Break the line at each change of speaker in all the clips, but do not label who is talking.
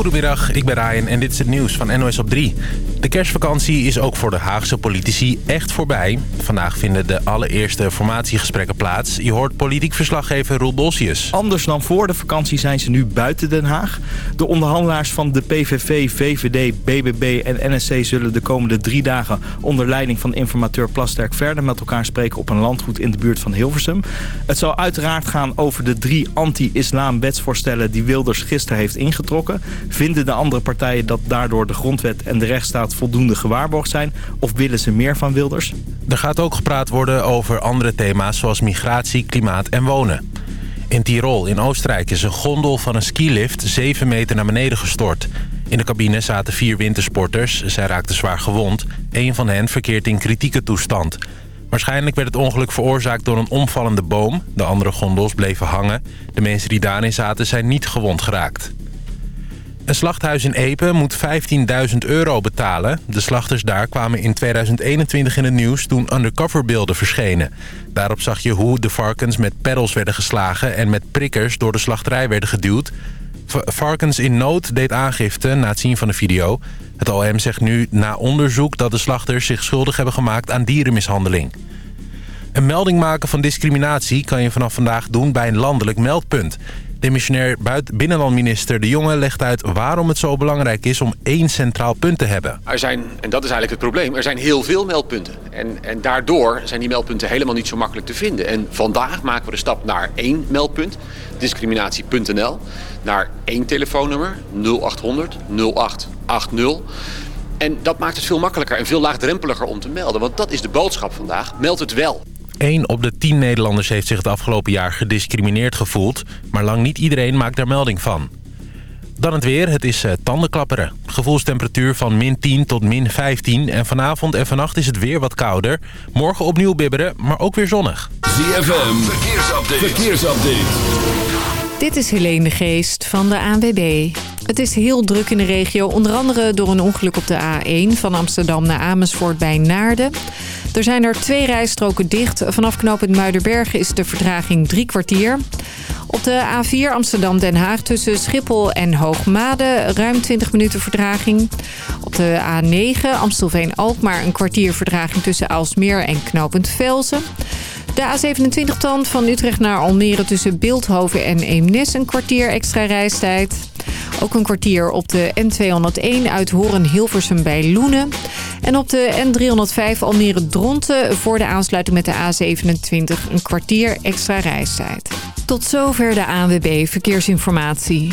Goedemiddag, ik ben Ryan en dit is het nieuws van NOS op 3. De kerstvakantie is ook voor de Haagse politici echt voorbij. Vandaag vinden de allereerste formatiegesprekken plaats. Je hoort politiek verslaggever Roel Bolsius.
Anders dan voor de vakantie zijn ze nu buiten Den Haag. De onderhandelaars van de PVV, VVD, BBB en NSC zullen de komende drie dagen... onder leiding van informateur Plasterk verder met elkaar spreken... op een landgoed in de buurt van Hilversum. Het zal uiteraard gaan over de drie anti-islam wetsvoorstellen... die Wilders gisteren heeft ingetrokken. Vinden de andere partijen dat daardoor de grondwet en de rechtsstaat voldoende gewaarborgd zijn? Of willen ze meer van Wilders?
Er gaat ook gepraat worden over andere thema's zoals migratie, klimaat en wonen. In Tirol in Oostenrijk is een gondel van een skilift 7 meter naar beneden gestort. In de cabine zaten vier wintersporters. Zij raakten zwaar gewond. Een van hen verkeert in kritieke toestand. Waarschijnlijk werd het ongeluk veroorzaakt door een omvallende boom. De andere gondels bleven hangen. De mensen die daarin zaten zijn niet gewond geraakt. Een slachthuis in Epe moet 15.000 euro betalen. De slachters daar kwamen in 2021 in het nieuws toen undercoverbeelden verschenen. Daarop zag je hoe de varkens met peddels werden geslagen... en met prikkers door de slachterij werden geduwd. Varkens in nood deed aangifte na het zien van de video. Het OM zegt nu na onderzoek dat de slachters zich schuldig hebben gemaakt aan dierenmishandeling. Een melding maken van discriminatie kan je vanaf vandaag doen bij een landelijk meldpunt. Demissionair binnenlandminister De Jonge legt uit waarom het zo belangrijk is om één centraal punt te hebben.
Er zijn, en dat is eigenlijk het probleem, er zijn heel veel meldpunten. En, en daardoor zijn die meldpunten helemaal niet zo makkelijk te vinden. En vandaag maken we de stap naar één meldpunt, discriminatie.nl. Naar één telefoonnummer, 0800 0880. En dat maakt het veel makkelijker en veel laagdrempeliger om te melden. Want dat is de boodschap vandaag. Meld het wel.
1 op de 10 Nederlanders heeft zich het afgelopen jaar gediscrimineerd gevoeld. Maar lang niet iedereen maakt daar melding van. Dan het weer. Het is uh, tandenklapperen. Gevoelstemperatuur van min 10 tot min 15. En vanavond en vannacht is het weer wat kouder. Morgen opnieuw bibberen, maar ook weer zonnig.
ZFM. Verkeersupdate. Verkeersupdate.
Dit is Helene de Geest van de ANWB. Het is heel druk in de regio, onder andere door een ongeluk op de A1 van Amsterdam naar Amersfoort bij Naarden. Er zijn er twee rijstroken dicht. Vanaf knooppunt Muiderbergen is de vertraging drie kwartier. Op de A4 Amsterdam-Den Haag tussen Schiphol en Hoogmade ruim 20 minuten vertraging. Op de A9 Amstelveen-Alkmaar een kwartier vertraging tussen Aalsmeer en knooppunt Velzen. De A27-tand van Utrecht naar Almere tussen Beeldhoven en Eemnes een kwartier extra reistijd. Ook een kwartier op de N201 uit Horen-Hilversum bij Loenen. En op de N305 Almere-Dronten voor de aansluiting met de A27 een kwartier extra reistijd. Tot zover de ANWB Verkeersinformatie.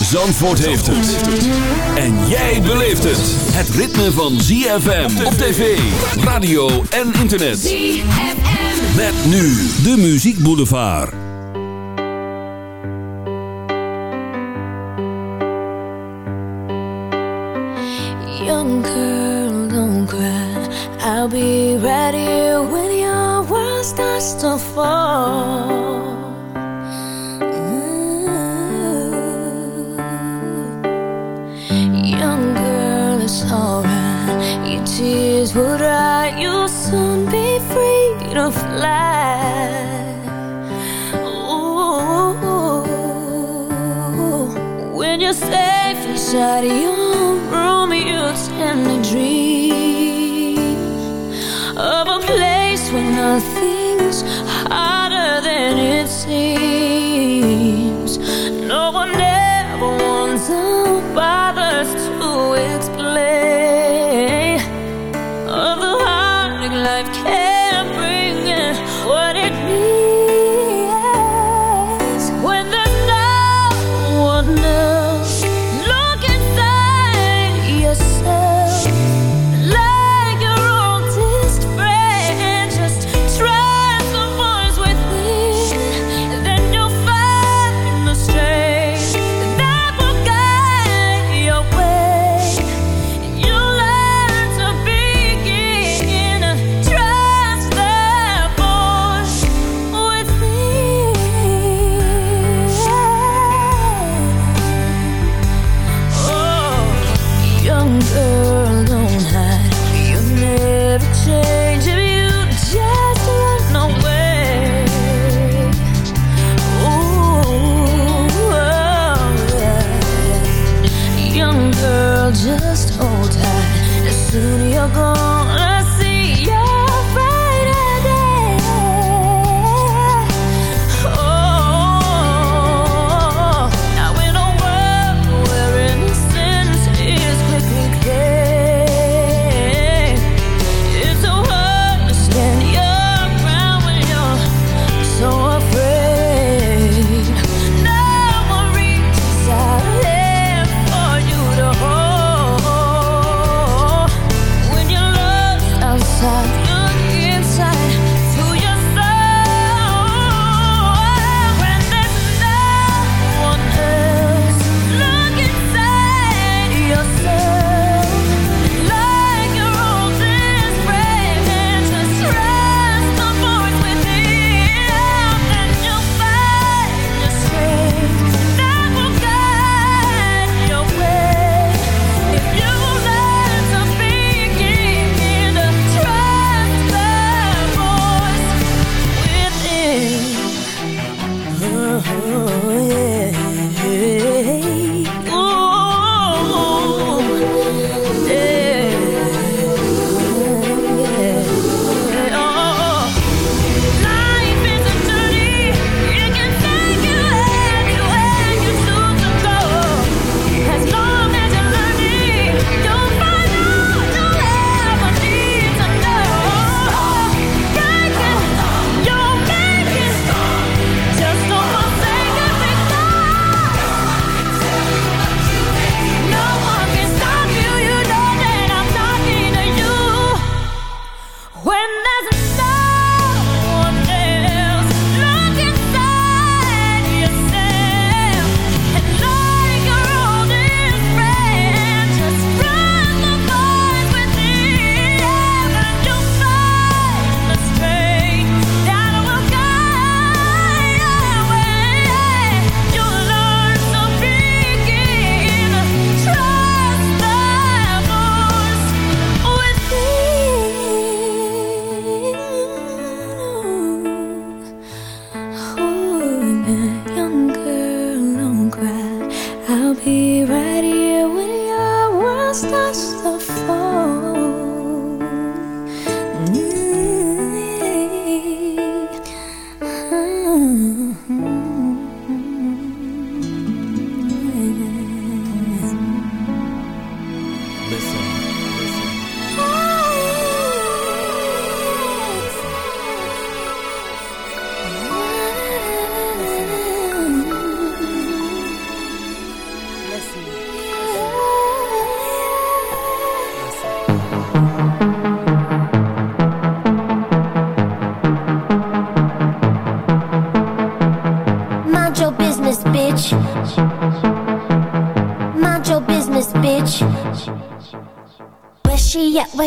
Zandvoort heeft het. En jij beleeft het. Het ritme van ZFM op tv, radio en internet. ZFM. Met nu de Muziek Boulevard.
Young girl, don't cry. I'll be ready when your world starts to fall. necesario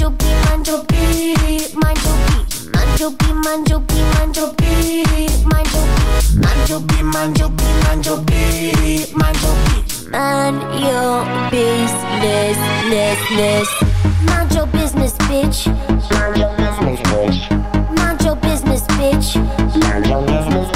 your beat, mind your beat, mind your beat. Mind your beat, mind your business, business, ness, ness. Mind your business, bitch. Mind your business, bitch. Mind your business, bitch. Mind your business,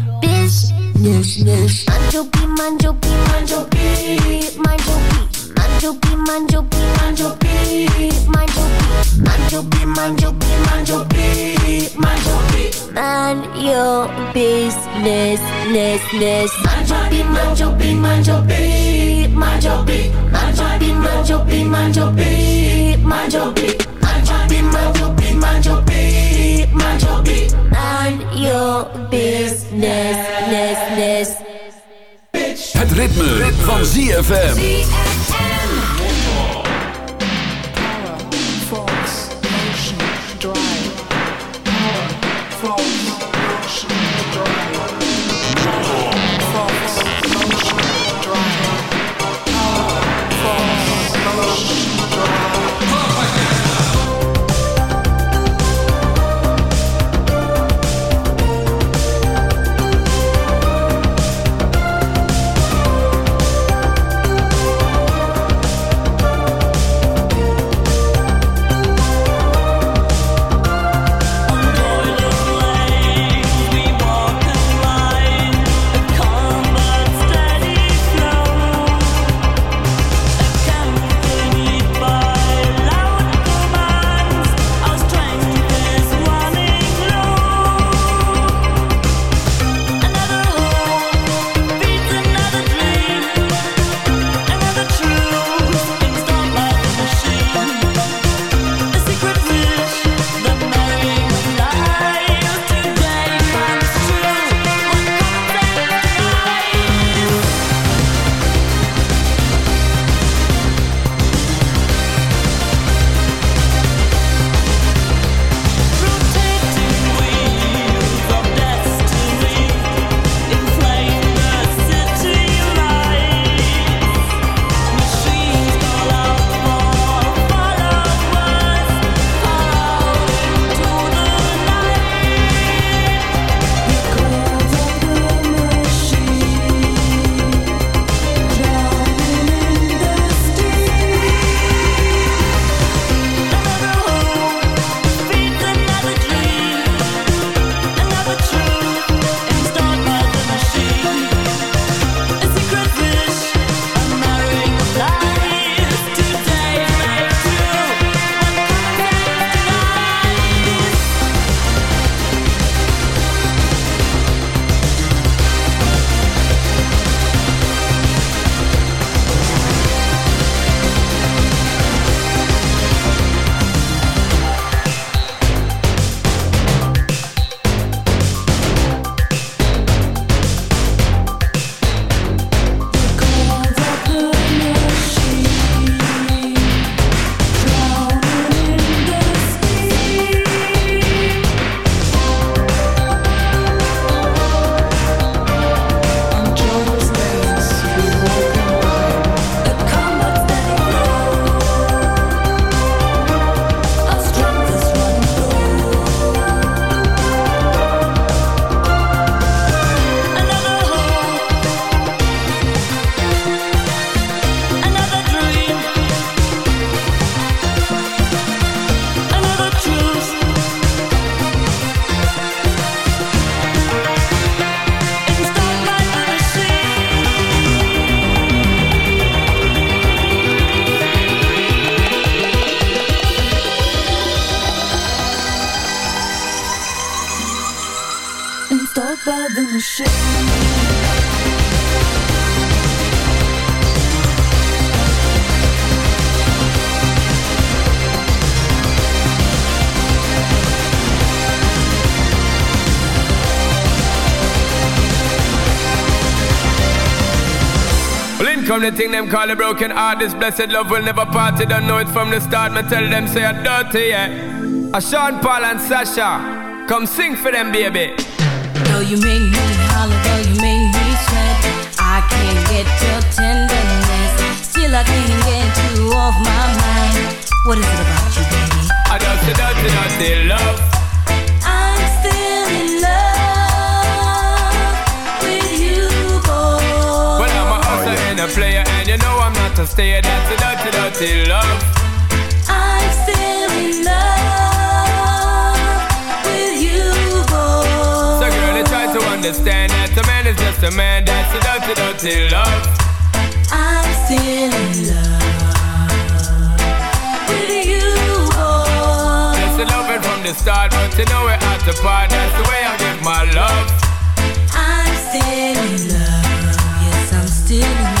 your beat, mind your beat, mind your beat, mind your beat. Mind your beat, mind your business, ness, ness. Mind your beat, mind your beat, mind your beat, mind your beat. mind your business. Ness, ness. Bitch.
Het ritme, ritme. van ZFM.
Come the thing them call a broken heart. This blessed love will never part. You don't know it from the start. Me tell them say I'm dirty, yeah. A Sean Paul and Sasha, come sing for them, baby.
Though you make me holler, though you make me sweat, I can't get your tenderness. Still, I can't get you off my mind. What is it about you, baby?
I dirty, dirty, dirty love.
You
know I'm not a stayer. That's a dirty, dirty love.
I'm still in love with you, boy.
So, girl, I try to understand that a man is just a man. That's a dirty, dirty love.
I'm still in love with you, boy.
It's a loving from the start, but you know we're at the part. That's the way I give my love.
I'm still in love. Yes, I'm still in love.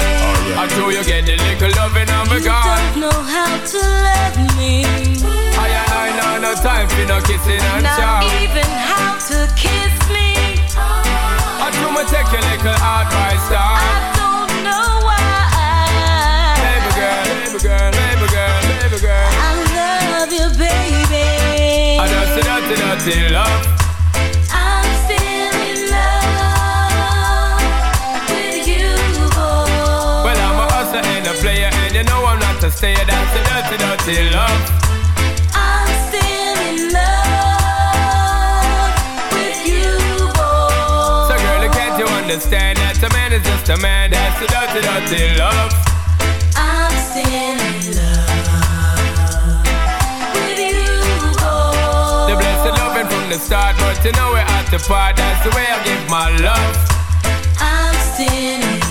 I know you get the little loving on me
You
gone.
don't know how to love me.
I and I know no time for no kissing and
Not
chow.
even how to kiss me.
I do me take your little advice
I don't know why.
Baby girl, baby girl, baby girl, baby girl.
I love you, baby.
I just a dirty, dirty love.
You
know I'm not a stayer. That's a dirty, dirty love.
I'm still in love with you, boy.
So, girl, can't you understand that a man is just a man? That's a dirty, dirty love.
I'm still in love with you, boy.
The blessed loving from the start, but you know we're at the part. That's the way I give my love.
I'm still in love.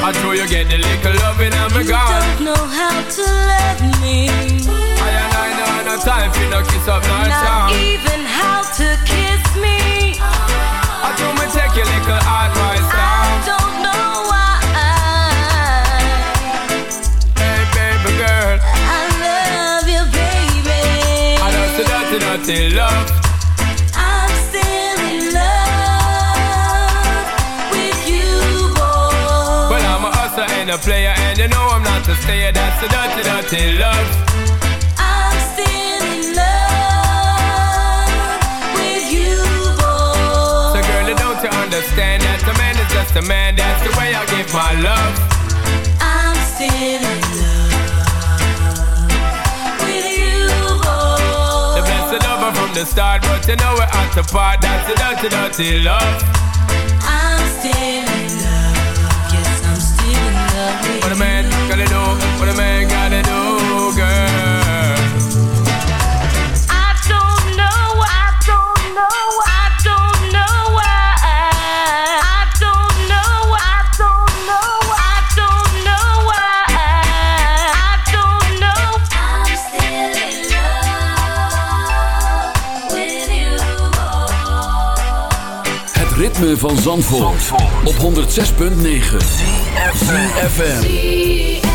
I know you get the little loving and me
You
gone.
don't know how to love me.
I and I know no time for no kiss up, no
Not even how to kiss me.
I do me take your little advice
I
down.
don't know why.
Hey, baby girl.
I love you, baby.
I know so dirty, dirty love. A player, and you know I'm not a stayer. That's the dirty, dirty love.
I'm still in love with you, boy.
So, girl, don't you understand that a man is just a man? That's the way I give my love.
I'm still in love with you, boy.
The blessed lover from the start, but you know we're at the part. That's the dirty, dirty love. What a man gotta do, what a man gotta do, girl.
ritme van Zandvoort, Zandvoort. op 106.9 ZFM.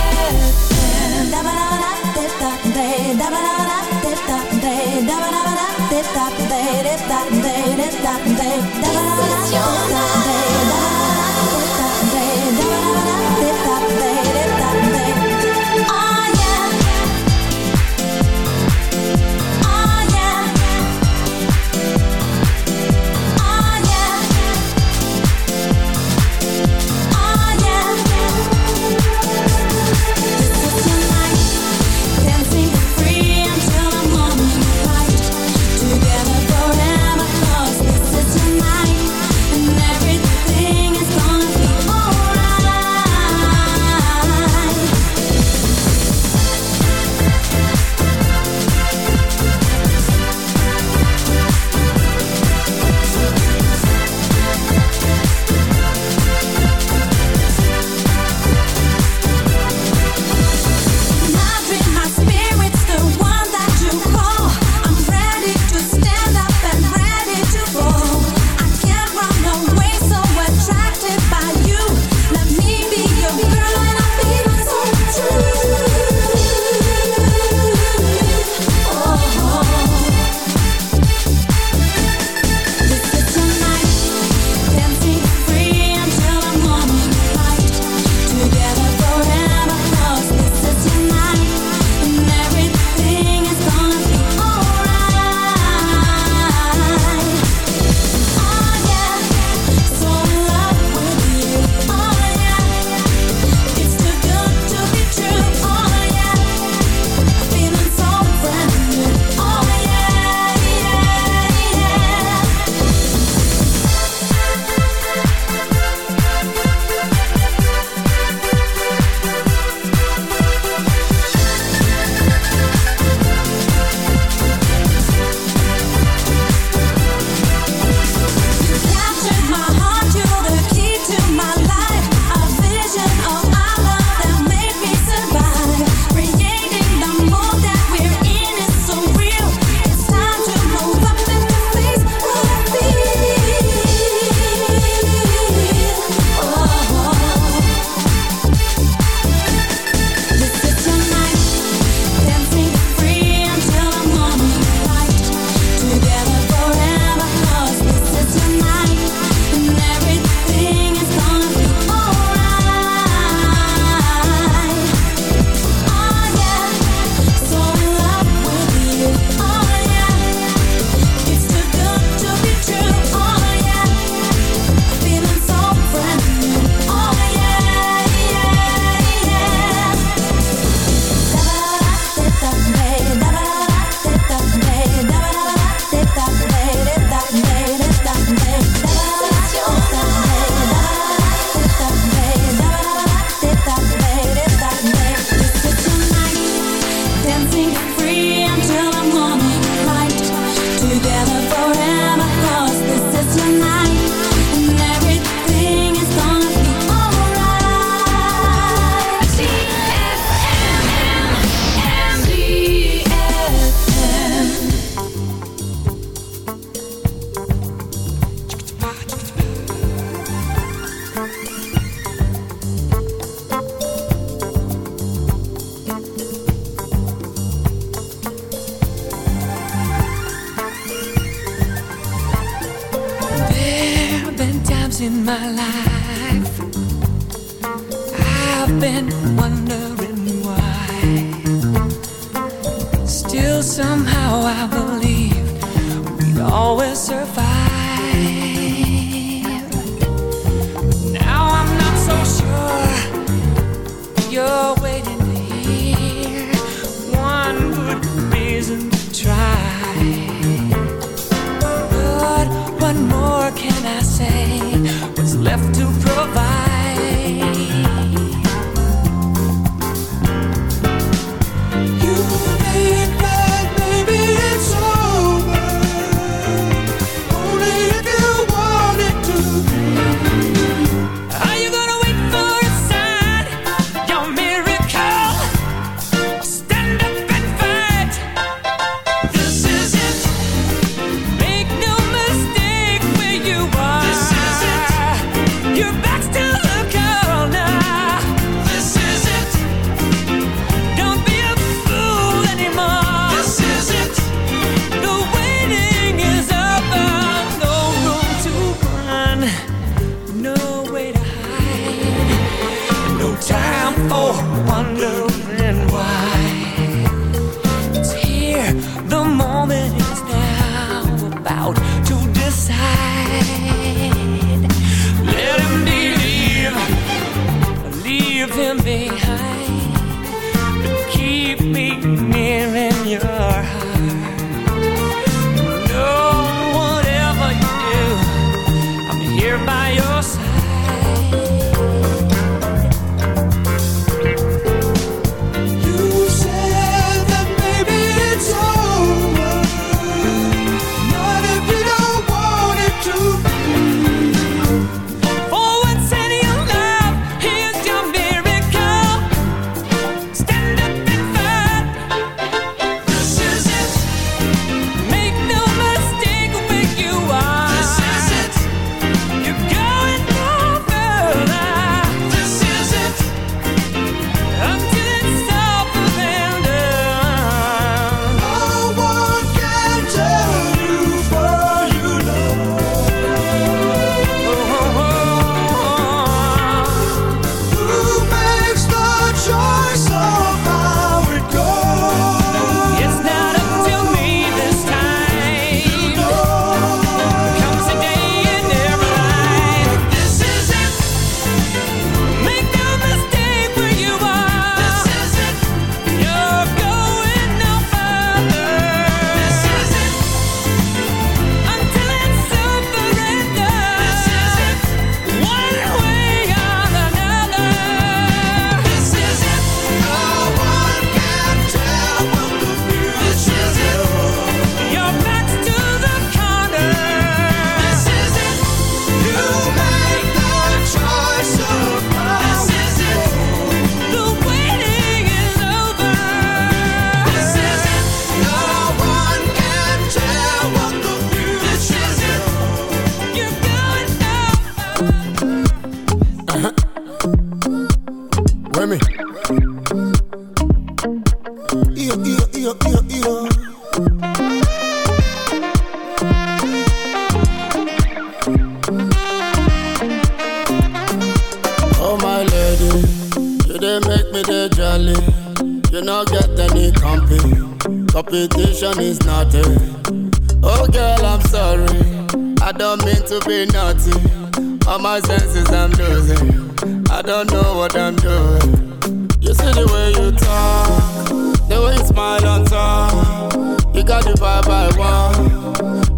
Want.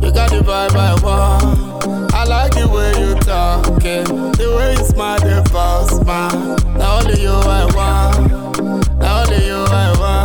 You got the vibe I want. I like the way you talking, the way you smile, the false smile. Now only you I want. Now only you I want.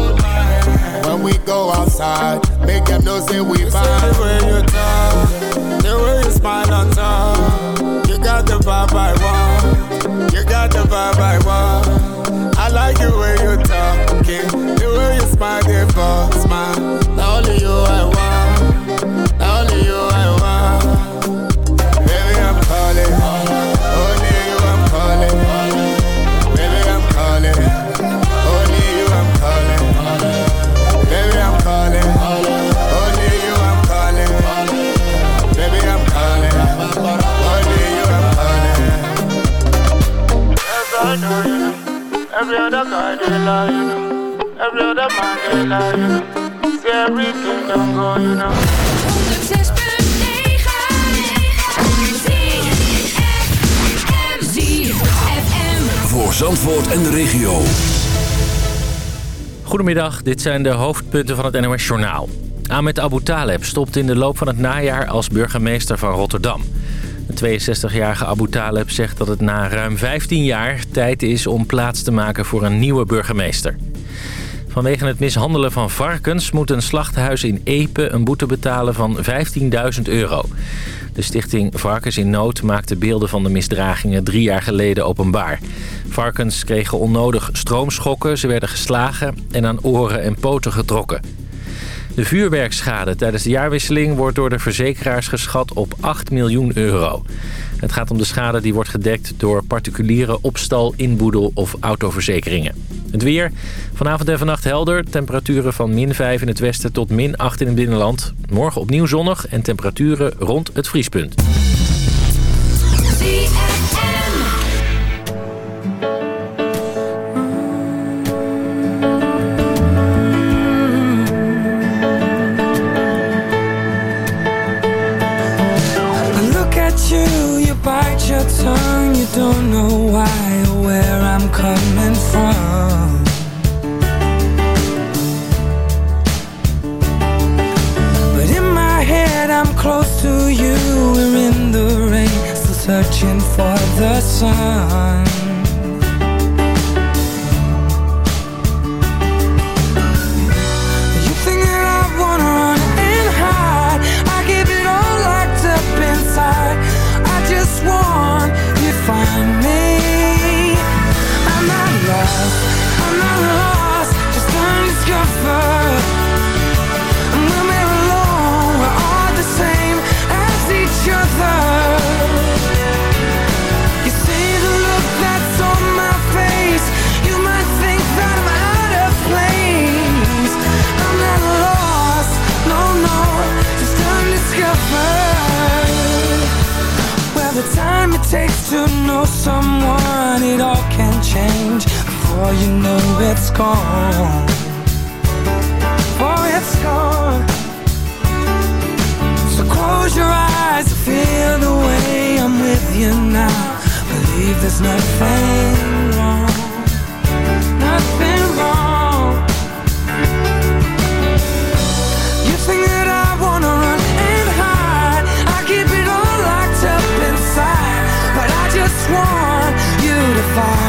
Hold my hand. When we go outside, make them know say we bomb. The way you talk, the way you smile on top, you got the vibe I want. You got the vibe I want. I like the way you talking, the way you smile, the boss smile. Only you I want, other guy they lie, you know. Every other man they lie, you know. See everything don't go, you know.
Voor Zandvoort en de regio.
Goedemiddag, dit zijn de hoofdpunten van het NOS Journaal. Ahmed Abu Taleb stopt in de loop van het najaar als burgemeester van Rotterdam. De 62-jarige Abu Taleb zegt dat het na ruim 15 jaar tijd is om plaats te maken voor een nieuwe burgemeester. Vanwege het mishandelen van varkens moet een slachthuis in Epe een boete betalen van 15.000 euro. De stichting Varkens in Nood maakte beelden van de misdragingen drie jaar geleden openbaar. Varkens kregen onnodig stroomschokken, ze werden geslagen en aan oren en poten getrokken. De vuurwerkschade tijdens de jaarwisseling wordt door de verzekeraars geschat op 8 miljoen euro. Het gaat om de schade die wordt gedekt door particuliere opstal, inboedel of autoverzekeringen. Het weer. Vanavond en vannacht helder. Temperaturen van min 5 in het westen tot min 8 in het binnenland. Morgen opnieuw zonnig en temperaturen rond het vriespunt.
Don't know why or where I'm coming from. But in my head, I'm close to you, we're in the rain, still searching for the sun. You know it's gone. Before it's gone. So close your eyes and feel the way I'm with you now. Believe there's nothing wrong, nothing wrong. You think that I wanna run and hide? I keep it all locked up inside, but I just want you to find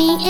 me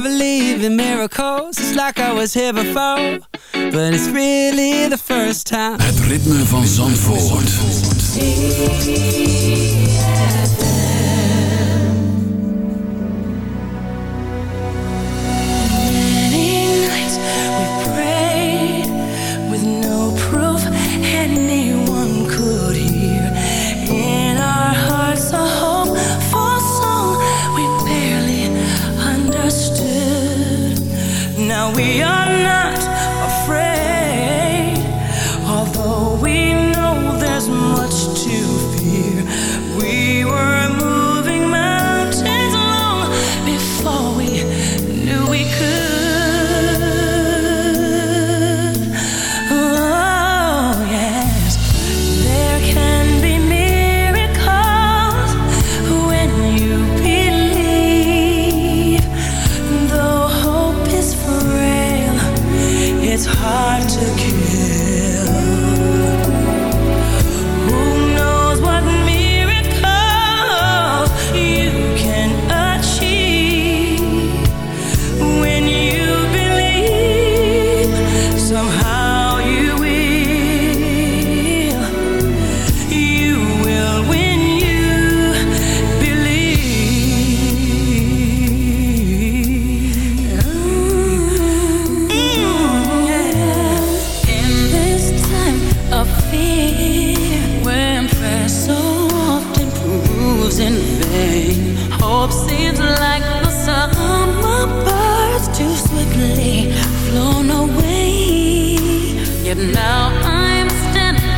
I believe in miracles. It's like I was here before. But it's really the first time.
Het ritme van Zandvoort.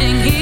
Standing here,